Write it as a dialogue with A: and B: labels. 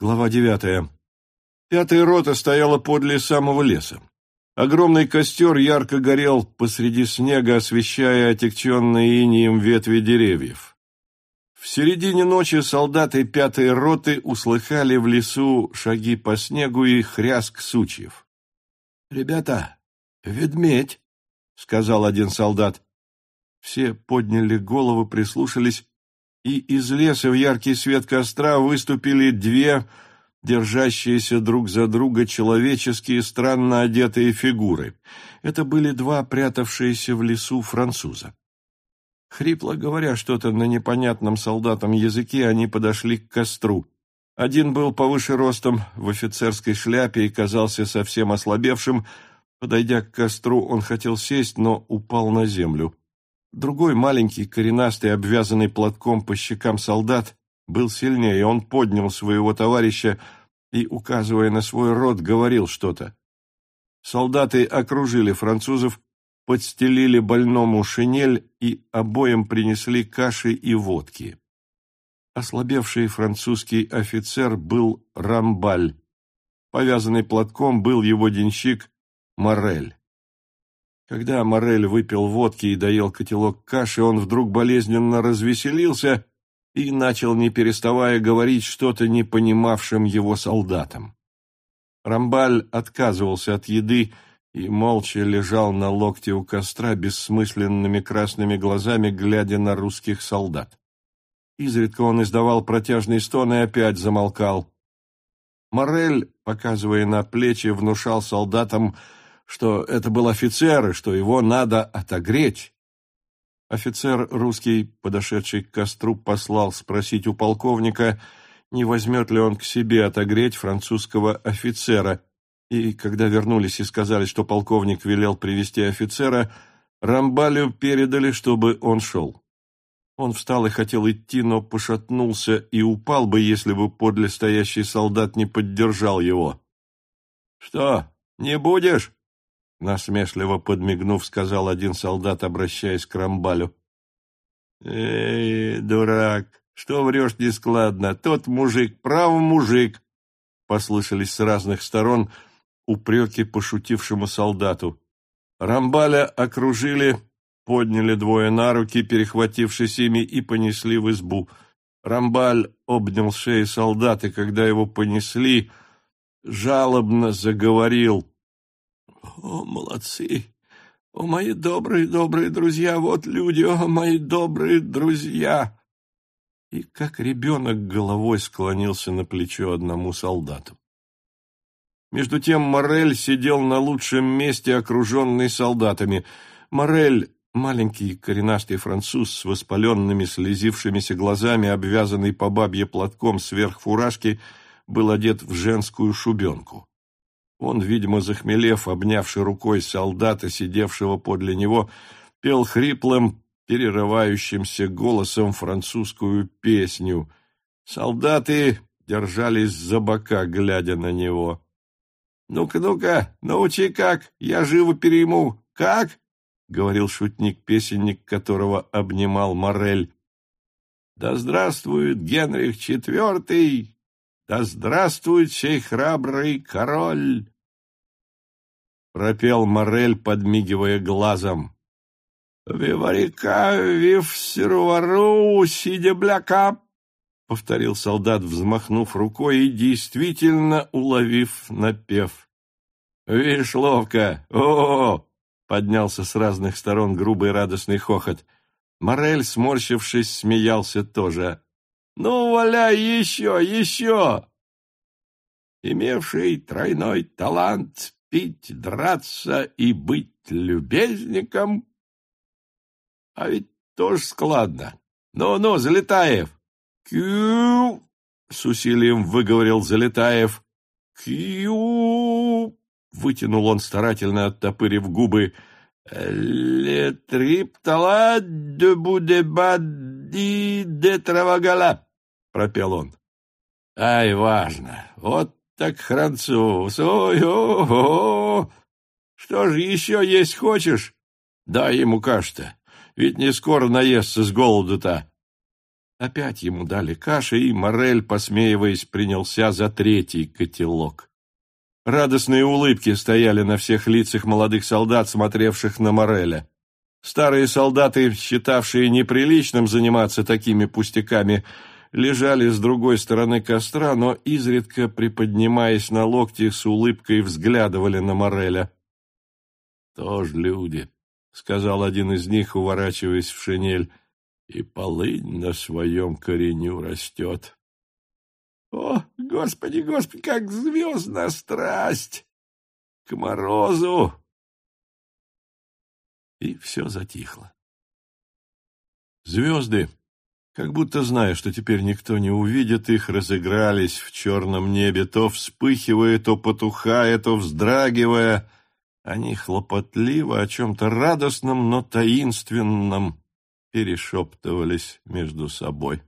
A: Глава девятая. Пятая рота стояла подле самого леса. Огромный костер ярко горел посреди снега, освещая отягченные инием ветви деревьев. В середине ночи солдаты пятой роты услыхали в лесу шаги по снегу и хряск сучьев. — Ребята, ведмедь, — сказал один солдат. Все подняли головы, прислушались и из леса в яркий свет костра выступили две, держащиеся друг за друга человеческие, странно одетые фигуры. Это были два прятавшиеся в лесу француза. Хрипло говоря что-то на непонятном солдатам языке, они подошли к костру. Один был повыше ростом, в офицерской шляпе и казался совсем ослабевшим. Подойдя к костру, он хотел сесть, но упал на землю. Другой маленький, коренастый, обвязанный платком по щекам солдат, был сильнее. Он поднял своего товарища и, указывая на свой рот, говорил что-то. Солдаты окружили французов, подстелили больному шинель и обоим принесли каши и водки. Ослабевший французский офицер был Рамбаль. Повязанный платком был его денщик Морель. Когда Морель выпил водки и доел котелок каши, он вдруг болезненно развеселился и начал, не переставая, говорить что-то не понимавшим его солдатам. Рамбаль отказывался от еды и молча лежал на локте у костра бессмысленными красными глазами, глядя на русских солдат. Изредка он издавал протяжный стон и опять замолкал. Морель, показывая на плечи, внушал солдатам, что это был офицер и что его надо отогреть. Офицер русский, подошедший к костру, послал спросить у полковника, не возьмет ли он к себе отогреть французского офицера, и когда вернулись и сказали, что полковник велел привести офицера, Рамбалю передали, чтобы он шел. Он встал и хотел идти, но пошатнулся и упал бы, если бы подле стоящий солдат не поддержал его. — Что, не будешь? Насмешливо подмигнув, сказал один солдат, обращаясь к Рамбалю. «Эй, дурак, что врешь нескладно? Тот мужик, прав мужик!» Послышались с разных сторон упреки пошутившему солдату. Рамбаля окружили, подняли двое на руки, перехватившись ими, и понесли в избу. Рамбаль обнял шею солдата, когда его понесли, жалобно заговорил — о, молодцы! О, мои добрые-добрые друзья! Вот люди, о, мои добрые друзья!» И как ребенок головой склонился на плечо одному солдату. Между тем Морель сидел на лучшем месте, окруженный солдатами. Морель, маленький коренастый француз с воспаленными слезившимися глазами, обвязанный по бабье платком сверх фуражки, был одет в женскую шубенку. Он, видимо, захмелев, обнявший рукой солдата, сидевшего подле него, пел хриплым, перерывающимся голосом французскую песню. Солдаты держались за бока, глядя на него. «Ну-ка, ну-ка, научи как, я живо перейму. Как?» — говорил шутник-песенник, которого обнимал Морель. «Да здравствует Генрих IV, да здравствует сей храбрый король! Пропел Морель, подмигивая глазом. «Виварика, вив сервару, сидя бляка!» — повторил солдат, взмахнув рукой и действительно уловив напев. «Вишь, ловко! О, -о, -о поднялся с разных сторон грубый радостный хохот. Морель, сморщившись, смеялся тоже. Ну, валяй еще, еще!» Имевший тройной талант пить, драться и быть любезником. А ведь тоже складно. Ну-ну, Залетаев! Кью! С усилием выговорил Залетаев. Кью! Вытянул он старательно, оттопырив губы. «Ле триптала де будебади де травагала», — пропел он. «Ай, важно! Вот так француз! Ой-о-о! Что же еще есть хочешь? Дай ему каш-то, ведь не скоро наестся с голоду-то». Опять ему дали каши, и Морель, посмеиваясь, принялся за третий котелок. Радостные улыбки стояли на всех лицах молодых солдат, смотревших на Мореля. Старые солдаты, считавшие неприличным заниматься такими пустяками, лежали с другой стороны костра, но изредка, приподнимаясь на локти, с улыбкой взглядывали на Мореля. «Тоже люди», — сказал один из них, уворачиваясь в шинель, — «и полынь на своем кореню растет». «О, господи, господи, как звездная страсть! К морозу!» И все затихло. Звезды, как будто зная, что теперь никто не увидит их, разыгрались в черном небе, то вспыхивая, то потухая, то вздрагивая. Они хлопотливо о чем-то радостном, но таинственном перешептывались между собой.